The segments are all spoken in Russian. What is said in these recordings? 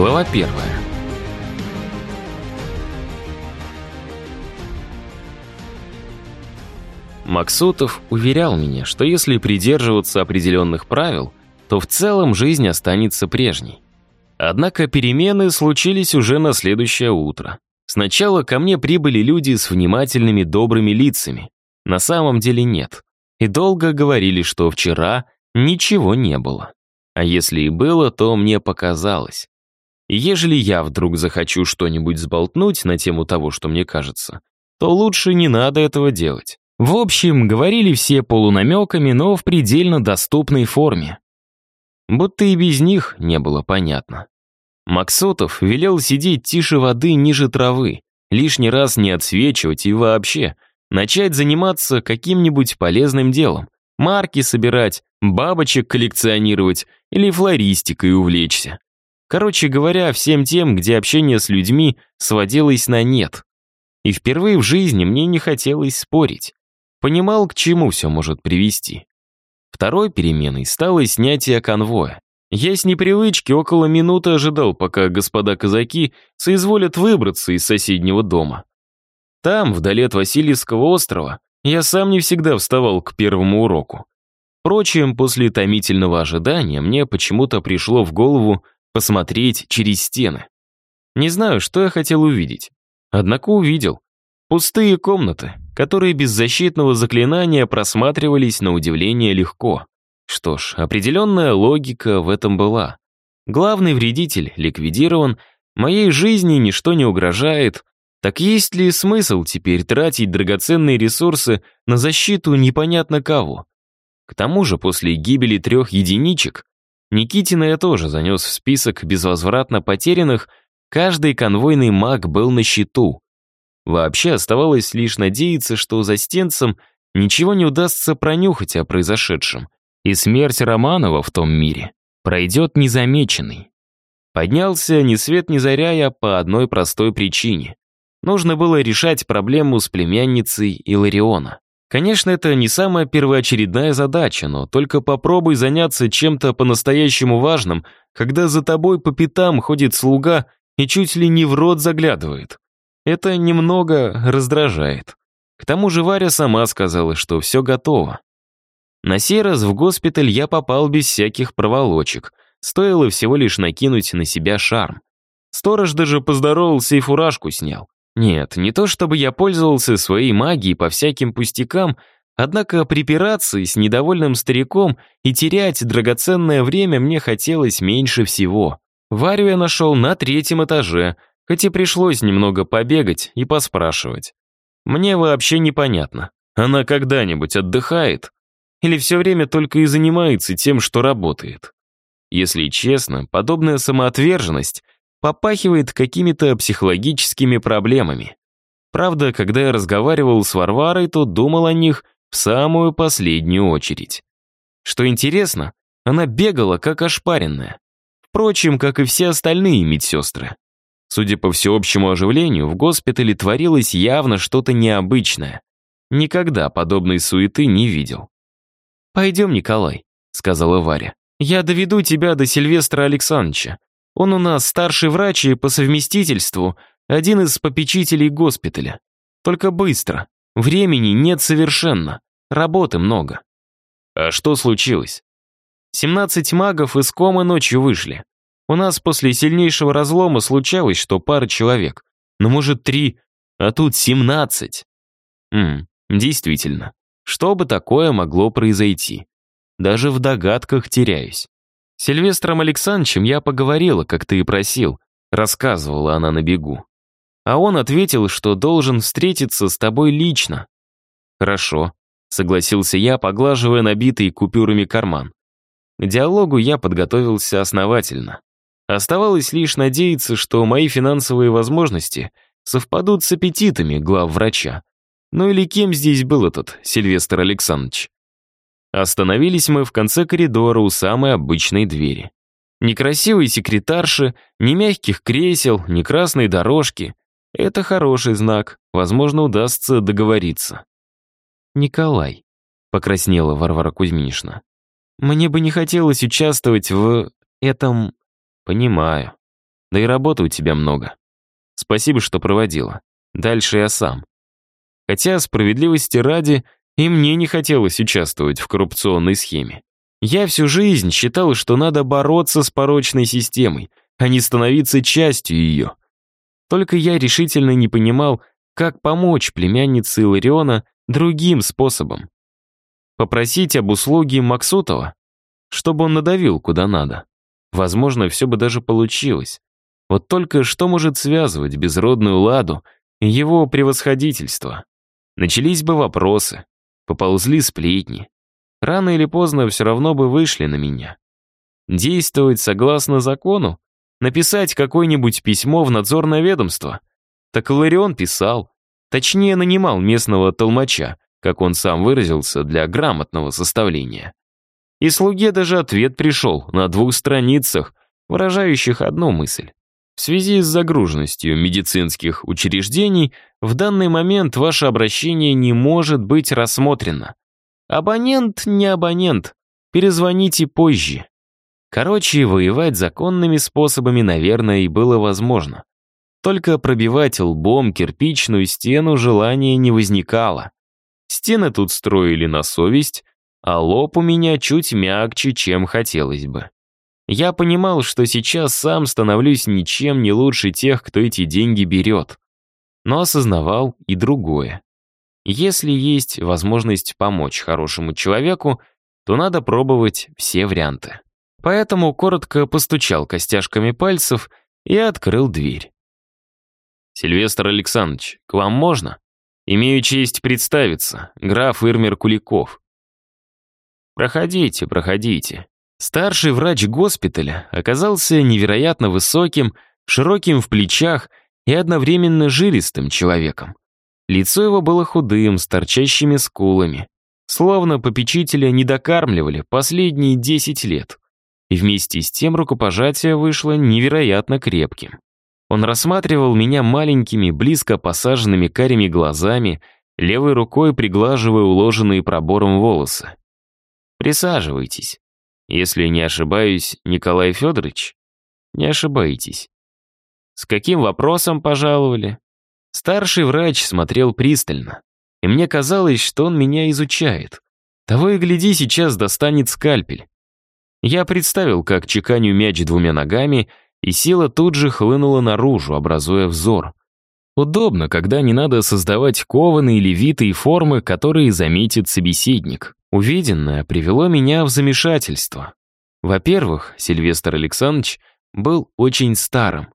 Глава первая. Максутов уверял меня, что если придерживаться определенных правил, то в целом жизнь останется прежней. Однако перемены случились уже на следующее утро. Сначала ко мне прибыли люди с внимательными добрыми лицами. На самом деле нет. И долго говорили, что вчера ничего не было. А если и было, то мне показалось. Ежели я вдруг захочу что-нибудь сболтнуть на тему того, что мне кажется, то лучше не надо этого делать. В общем, говорили все полунамеками, но в предельно доступной форме. Будто и без них не было понятно. Максотов велел сидеть тише воды ниже травы, лишний раз не отсвечивать и вообще начать заниматься каким-нибудь полезным делом. Марки собирать, бабочек коллекционировать или флористикой увлечься. Короче говоря, всем тем, где общение с людьми сводилось на нет. И впервые в жизни мне не хотелось спорить. Понимал, к чему все может привести. Второй переменой стало снятие конвоя. Я с непривычки около минуты ожидал, пока господа казаки соизволят выбраться из соседнего дома. Там, вдали от Васильевского острова, я сам не всегда вставал к первому уроку. Впрочем, после томительного ожидания мне почему-то пришло в голову посмотреть через стены. Не знаю, что я хотел увидеть. Однако увидел. Пустые комнаты, которые без защитного заклинания просматривались на удивление легко. Что ж, определенная логика в этом была. Главный вредитель ликвидирован, моей жизни ничто не угрожает. Так есть ли смысл теперь тратить драгоценные ресурсы на защиту непонятно кого? К тому же после гибели трех единичек Никитина я тоже занес в список безвозвратно потерянных, каждый конвойный маг был на счету. Вообще оставалось лишь надеяться, что за стенцем ничего не удастся пронюхать о произошедшем, и смерть Романова в том мире пройдет незамеченной. Поднялся ни свет ни заря я по одной простой причине. Нужно было решать проблему с племянницей Илариона. Конечно, это не самая первоочередная задача, но только попробуй заняться чем-то по-настоящему важным, когда за тобой по пятам ходит слуга и чуть ли не в рот заглядывает. Это немного раздражает. К тому же Варя сама сказала, что все готово. На сей раз в госпиталь я попал без всяких проволочек. Стоило всего лишь накинуть на себя шарм. Сторож даже поздоровался и фуражку снял. Нет, не то чтобы я пользовался своей магией по всяким пустякам, однако припираться с недовольным стариком и терять драгоценное время мне хотелось меньше всего. Варю я нашел на третьем этаже, хоть и пришлось немного побегать и поспрашивать. Мне вообще непонятно, она когда-нибудь отдыхает? Или все время только и занимается тем, что работает? Если честно, подобная самоотверженность попахивает какими-то психологическими проблемами. Правда, когда я разговаривал с Варварой, то думал о них в самую последнюю очередь. Что интересно, она бегала как ошпаренная. Впрочем, как и все остальные медсестры. Судя по всеобщему оживлению, в госпитале творилось явно что-то необычное. Никогда подобной суеты не видел. «Пойдем, Николай», — сказала Варя. «Я доведу тебя до Сильвестра Александровича. Он у нас старший врач и по совместительству один из попечителей госпиталя. Только быстро. Времени нет совершенно. Работы много. А что случилось? 17 магов из комы ночью вышли. У нас после сильнейшего разлома случалось, что пара человек. Ну, может, три, а тут 17. Хм, действительно. Что бы такое могло произойти? Даже в догадках теряюсь. Сильвестром Александровичем я поговорила, как ты и просил», — рассказывала она на бегу. А он ответил, что должен встретиться с тобой лично. «Хорошо», — согласился я, поглаживая набитый купюрами карман. К диалогу я подготовился основательно. Оставалось лишь надеяться, что мои финансовые возможности совпадут с аппетитами глав врача. Ну или кем здесь был этот Сильвестр Александрович? Остановились мы в конце коридора у самой обычной двери. Ни красивой секретарши, ни мягких кресел, ни красной дорожки. Это хороший знак, возможно, удастся договориться. «Николай», — покраснела Варвара Кузьминишна, «мне бы не хотелось участвовать в этом...» «Понимаю». Да и работы у тебя много. Спасибо, что проводила. Дальше я сам. Хотя, справедливости ради, и мне не хотелось участвовать в коррупционной схеме. Я всю жизнь считал, что надо бороться с порочной системой, а не становиться частью ее. Только я решительно не понимал, как помочь племяннице Илариона другим способом. Попросить об услуге Максутова, чтобы он надавил куда надо. Возможно, все бы даже получилось. Вот только что может связывать безродную ладу и его превосходительство? Начались бы вопросы, поползли сплетни. Рано или поздно все равно бы вышли на меня. Действовать согласно закону? Написать какое-нибудь письмо в надзорное ведомство? Так Ларион писал. Точнее, нанимал местного толмача, как он сам выразился, для грамотного составления. И слуге даже ответ пришел на двух страницах, выражающих одну мысль. В связи с загруженностью медицинских учреждений в данный момент ваше обращение не может быть рассмотрено. Абонент не абонент, перезвоните позже. Короче, воевать законными способами, наверное, и было возможно. Только пробивать лбом кирпичную стену желания не возникало. Стены тут строили на совесть, а лоб у меня чуть мягче, чем хотелось бы. Я понимал, что сейчас сам становлюсь ничем не лучше тех, кто эти деньги берет. Но осознавал и другое. Если есть возможность помочь хорошему человеку, то надо пробовать все варианты. Поэтому коротко постучал костяшками пальцев и открыл дверь. «Сильвестр Александрович, к вам можно? Имею честь представиться, граф Ирмер Куликов». «Проходите, проходите», Старший врач госпиталя оказался невероятно высоким, широким в плечах и одновременно жилистым человеком. Лицо его было худым, с торчащими скулами. Словно попечителя не докармливали последние 10 лет. И вместе с тем рукопожатие вышло невероятно крепким. Он рассматривал меня маленькими, близко посаженными карими глазами, левой рукой приглаживая уложенные пробором волосы. «Присаживайтесь», если не ошибаюсь, Николай Федорович? Не ошибаетесь. С каким вопросом пожаловали? Старший врач смотрел пристально, и мне казалось, что он меня изучает. Того и гляди, сейчас достанет скальпель. Я представил, как чеканю мяч двумя ногами, и сила тут же хлынула наружу, образуя взор. Удобно, когда не надо создавать кованые или витые формы, которые заметит собеседник. Увиденное привело меня в замешательство. Во-первых, Сильвестр Александрович был очень старым.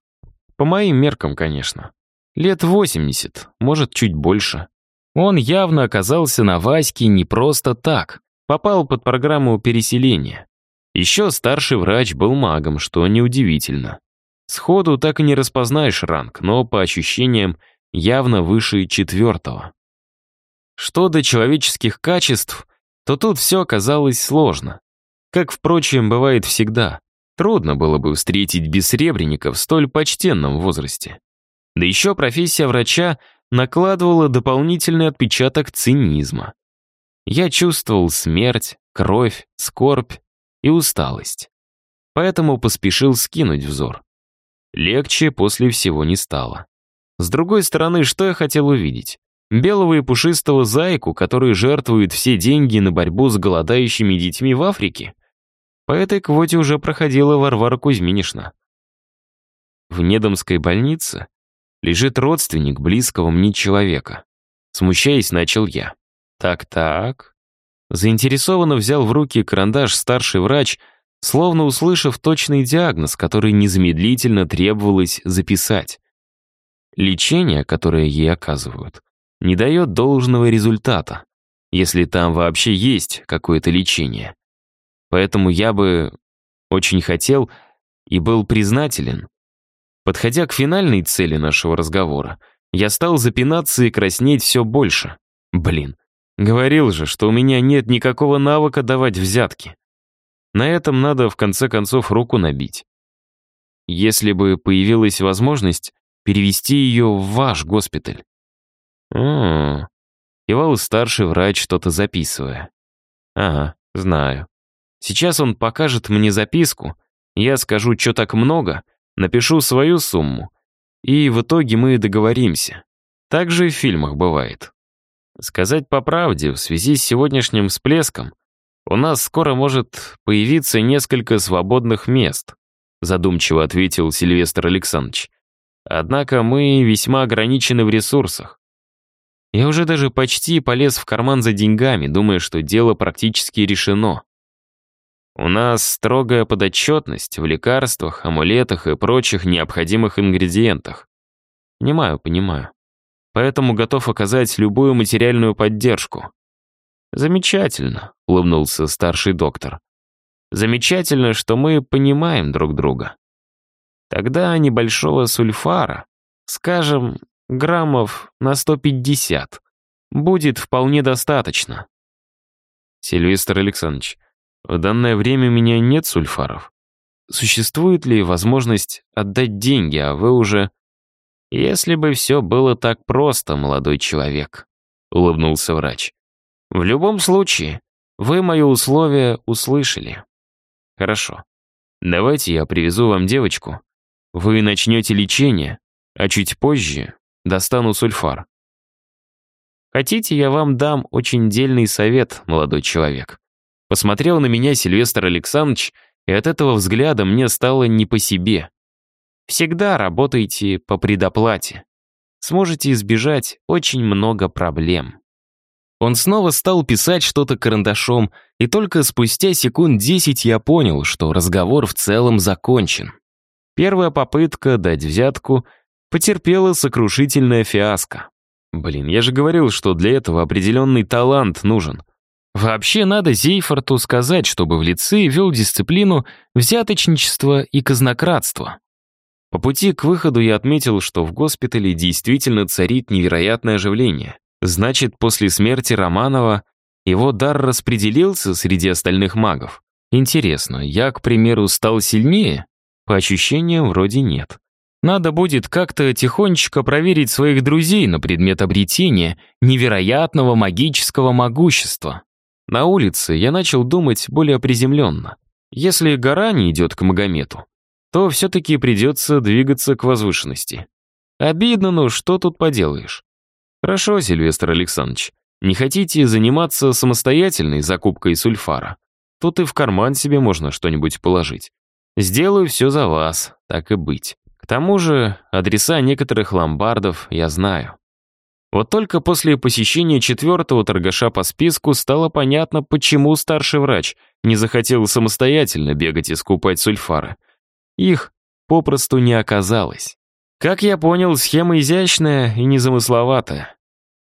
По моим меркам, конечно. Лет 80, может, чуть больше. Он явно оказался на Ваське не просто так. Попал под программу переселения. Еще старший врач был магом, что неудивительно. Сходу так и не распознаешь ранг, но по ощущениям явно выше четвертого. Что до человеческих качеств, то тут все оказалось сложно. Как, впрочем, бывает всегда. Трудно было бы встретить бессребреника в столь почтенном возрасте. Да еще профессия врача накладывала дополнительный отпечаток цинизма. Я чувствовал смерть, кровь, скорбь и усталость. Поэтому поспешил скинуть взор. Легче после всего не стало. С другой стороны, что я хотел увидеть? Белого и пушистого зайку, который жертвует все деньги на борьбу с голодающими детьми в Африке? По этой квоте уже проходила Варвара Кузьминишна. В Недомской больнице лежит родственник близкого мне человека. Смущаясь, начал я. Так-так. Заинтересованно взял в руки карандаш старший врач, словно услышав точный диагноз, который незамедлительно требовалось записать. Лечение, которое ей оказывают, не дает должного результата, если там вообще есть какое-то лечение. Поэтому я бы очень хотел и был признателен. Подходя к финальной цели нашего разговора, я стал запинаться и краснеть все больше. Блин, говорил же, что у меня нет никакого навыка давать взятки. На этом надо в конце концов руку набить. Если бы появилась возможность перевести ее в ваш госпиталь. «М-м-м», кивал старший врач, что-то записывая. «Ага, знаю. Сейчас он покажет мне записку, я скажу, что так много, напишу свою сумму, и в итоге мы договоримся. Так же и в фильмах бывает. Сказать по правде, в связи с сегодняшним всплеском у нас скоро может появиться несколько свободных мест, задумчиво ответил Сильвестр Александрович. Однако мы весьма ограничены в ресурсах. Я уже даже почти полез в карман за деньгами, думая, что дело практически решено. У нас строгая подотчетность в лекарствах, амулетах и прочих необходимых ингредиентах. Понимаю, понимаю. Поэтому готов оказать любую материальную поддержку. Замечательно, улыбнулся старший доктор. Замечательно, что мы понимаем друг друга. Тогда небольшого сульфара, скажем, граммов на 150, будет вполне достаточно. Сильвестр Александрович, в данное время у меня нет сульфаров. Существует ли возможность отдать деньги, а вы уже... Если бы все было так просто, молодой человек, улыбнулся врач. В любом случае, вы мои условия услышали. Хорошо. Давайте я привезу вам девочку. Вы начнете лечение, а чуть позже достану сульфар. Хотите, я вам дам очень дельный совет, молодой человек. Посмотрел на меня Сильвестр Александрович, и от этого взгляда мне стало не по себе. Всегда работайте по предоплате. Сможете избежать очень много проблем. Он снова стал писать что-то карандашом, и только спустя секунд десять я понял, что разговор в целом закончен. Первая попытка дать взятку потерпела сокрушительное фиаско. Блин, я же говорил, что для этого определенный талант нужен — Вообще надо Зейфорту сказать, чтобы в лице вел дисциплину взяточничества и казнократства. По пути к выходу я отметил, что в госпитале действительно царит невероятное оживление. Значит, после смерти Романова его дар распределился среди остальных магов. Интересно, я, к примеру, стал сильнее? По ощущениям, вроде нет. Надо будет как-то тихонечко проверить своих друзей на предмет обретения невероятного магического могущества. На улице я начал думать более приземленно. Если гора не идет к Магомету, то все-таки придется двигаться к возвышенности. Обидно, но что тут поделаешь? Хорошо, Сильвестр Александрович, не хотите заниматься самостоятельной закупкой сульфара? Тут и в карман себе можно что-нибудь положить. Сделаю все за вас, так и быть. К тому же адреса некоторых ломбардов я знаю. Вот только после посещения четвертого торгаша по списку стало понятно, почему старший врач не захотел самостоятельно бегать и скупать сульфары. Их попросту не оказалось. Как я понял, схема изящная и незамысловатая.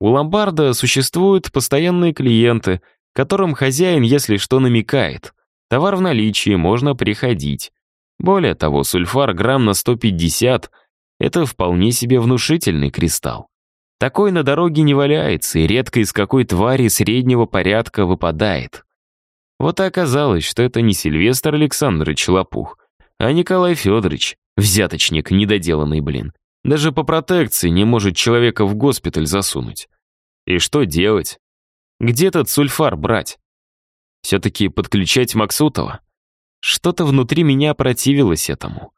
У ломбарда существуют постоянные клиенты, которым хозяин, если что, намекает. Товар в наличии, можно приходить. Более того, сульфар грамм на 150 — это вполне себе внушительный кристалл. Такой на дороге не валяется и редко из какой твари среднего порядка выпадает. Вот и оказалось, что это не Сильвестр Александрович Лопух, а Николай Федорович, взяточник недоделанный, блин. Даже по протекции не может человека в госпиталь засунуть. И что делать? Где этот сульфар брать? Все-таки подключать Максутова? Что-то внутри меня противилось этому.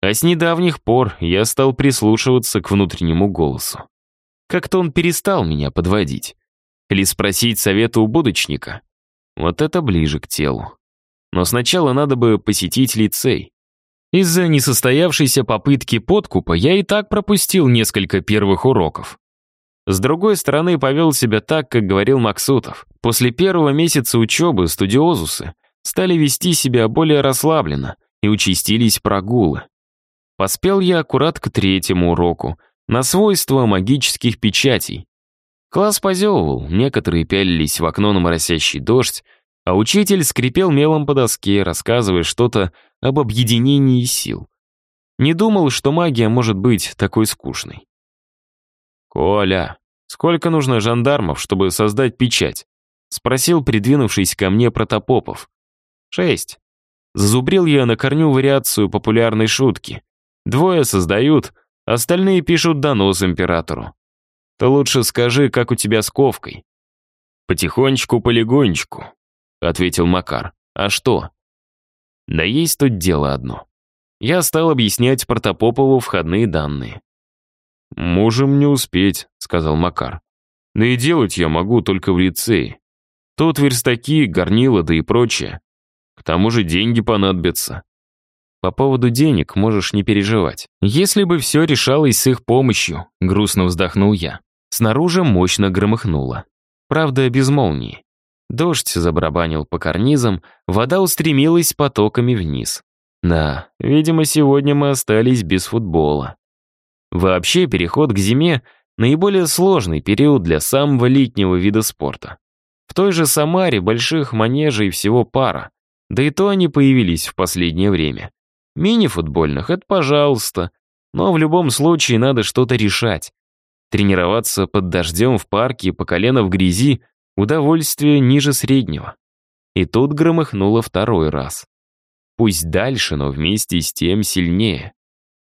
А с недавних пор я стал прислушиваться к внутреннему голосу. Как-то он перестал меня подводить. Или спросить совета у будочника. Вот это ближе к телу. Но сначала надо бы посетить лицей. Из-за несостоявшейся попытки подкупа я и так пропустил несколько первых уроков. С другой стороны, повел себя так, как говорил Максутов. После первого месяца учебы студиозусы стали вести себя более расслабленно и участились прогулы. Поспел я аккурат к третьему уроку, на свойства магических печатей. Класс позевывал, некоторые пялились в окно на моросящий дождь, а учитель скрипел мелом по доске, рассказывая что-то об объединении сил. Не думал, что магия может быть такой скучной. «Коля, сколько нужно жандармов, чтобы создать печать?» — спросил придвинувшись ко мне Протопопов. «Шесть». Зазубрил я на корню вариацию популярной шутки. Двое создают, Остальные пишут донос императору. Ты лучше скажи, как у тебя с ковкой. Потихонечку-полегонечку, ответил Макар. А что? Да есть тут дело одно. Я стал объяснять Протопопову входные данные. «Можем не успеть», — сказал Макар. «Да и делать я могу только в лицее. Тут верстаки, горнила, да и прочее. К тому же деньги понадобятся». По поводу денег можешь не переживать. Если бы все решалось с их помощью, грустно вздохнул я. Снаружи мощно громыхнуло. Правда, без молнии. Дождь забарабанил по карнизам, вода устремилась потоками вниз. Да, видимо, сегодня мы остались без футбола. Вообще, переход к зиме — наиболее сложный период для самого летнего вида спорта. В той же Самаре больших манежей всего пара, да и то они появились в последнее время. Мини-футбольных — это пожалуйста, но в любом случае надо что-то решать. Тренироваться под дождем в парке по колено в грязи — удовольствие ниже среднего. И тут громыхнуло второй раз. Пусть дальше, но вместе с тем сильнее.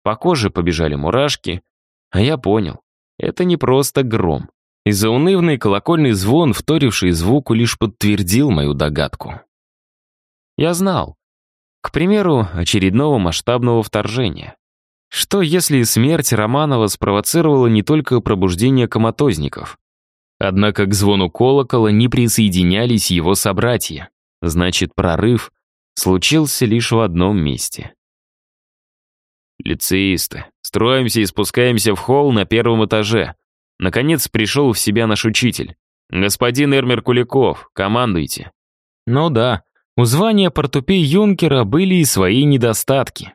По коже побежали мурашки, а я понял, это не просто гром. И заунывный колокольный звон, вторивший звуку, лишь подтвердил мою догадку. Я знал. К примеру, очередного масштабного вторжения. Что если смерть Романова спровоцировала не только пробуждение коматозников? Однако к звону колокола не присоединялись его собратья. Значит, прорыв случился лишь в одном месте. Лицеисты. Строимся и спускаемся в холл на первом этаже. Наконец пришел в себя наш учитель. «Господин Эрмер Куликов, командуйте». Ну да, у звания портупей юнкера были и свои недостатки.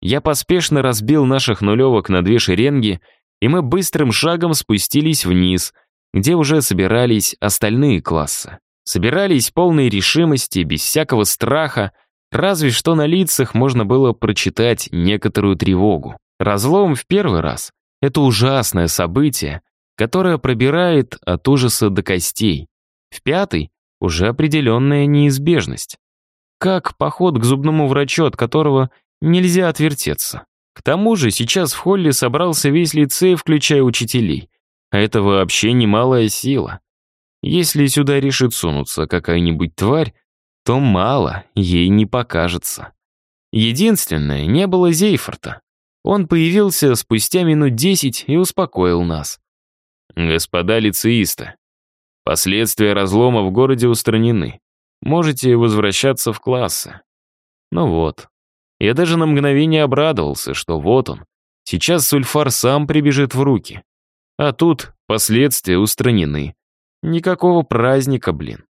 Я поспешно разбил наших нулевок на две шеренги, и мы быстрым шагом спустились вниз, где уже собирались остальные классы. Собирались полной решимости, без всякого страха, разве что на лицах можно было прочитать некоторую тревогу. Разлом в первый раз — это ужасное событие, которое пробирает от ужаса до костей. В пятый — уже определенная неизбежность. Как поход к зубному врачу, от которого нельзя отвертеться. К тому же сейчас в холле собрался весь лицей, включая учителей. А это вообще немалая сила. Если сюда решит сунуться какая-нибудь тварь, то мало ей не покажется. Единственное, не было Зейфорта. Он появился спустя минут десять и успокоил нас. «Господа лицеисты, последствия разлома в городе устранены. Можете возвращаться в классы». Ну вот. Я даже на мгновение обрадовался, что вот он. Сейчас Сульфар сам прибежит в руки. А тут последствия устранены. Никакого праздника, блин.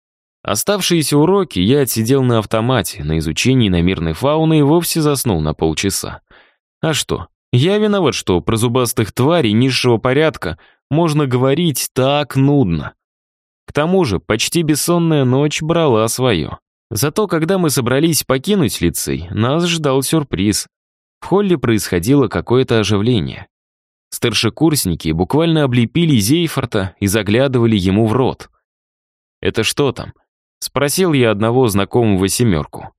Оставшиеся уроки я отсидел на автомате, на изучении иномирной фауны и вовсе заснул на полчаса. А что, я виноват, что про зубастых тварей низшего порядка можно говорить так нудно. К тому же, почти бессонная ночь брала свое. Зато, когда мы собрались покинуть лицей, нас ждал сюрприз. В холле происходило какое-то оживление. Старшекурсники буквально облепили Зейфорта и заглядывали ему в рот. «Это что там?» — спросил я одного знакомого семерку.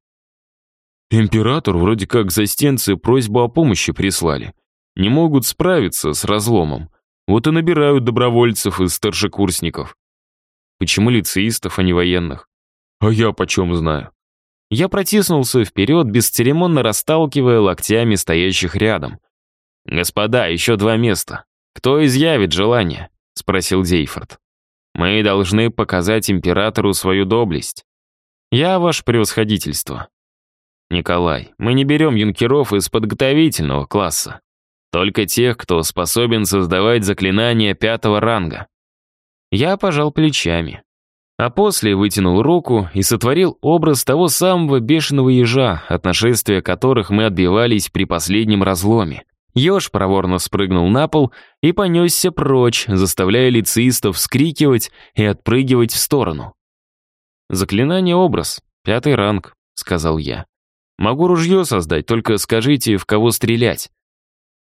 «Император вроде как застенцы просьбу о помощи прислали. Не могут справиться с разломом. Вот и набирают добровольцев из старшекурсников». «Почему лицеистов, а не военных?» «А я почем знаю?» Я протиснулся вперед, бесцеремонно расталкивая локтями стоящих рядом. «Господа, еще два места. Кто изъявит желание?» — спросил Дейфорд. «Мы должны показать императору свою доблесть. Я ваше превосходительство». «Николай, мы не берем юнкеров из подготовительного класса. Только тех, кто способен создавать заклинания пятого ранга». Я пожал плечами. А после вытянул руку и сотворил образ того самого бешеного ежа, от нашествия которых мы отбивались при последнем разломе. Ёж проворно спрыгнул на пол и понесся прочь, заставляя лицеистов вскрикивать и отпрыгивать в сторону. «Заклинание образ, пятый ранг», — сказал я. «Могу ружье создать, только скажите, в кого стрелять».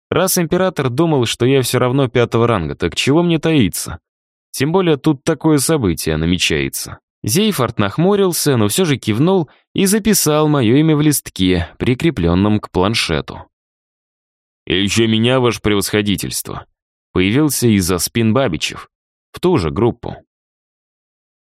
Раз император думал, что я все равно пятого ранга, так чего мне таиться? Тем более тут такое событие намечается. Зейфорд нахмурился, но все же кивнул и записал мое имя в листке, прикрепленном к планшету. И еще меня, ваше превосходительство. Появился из-за спин Бабичев. В ту же группу.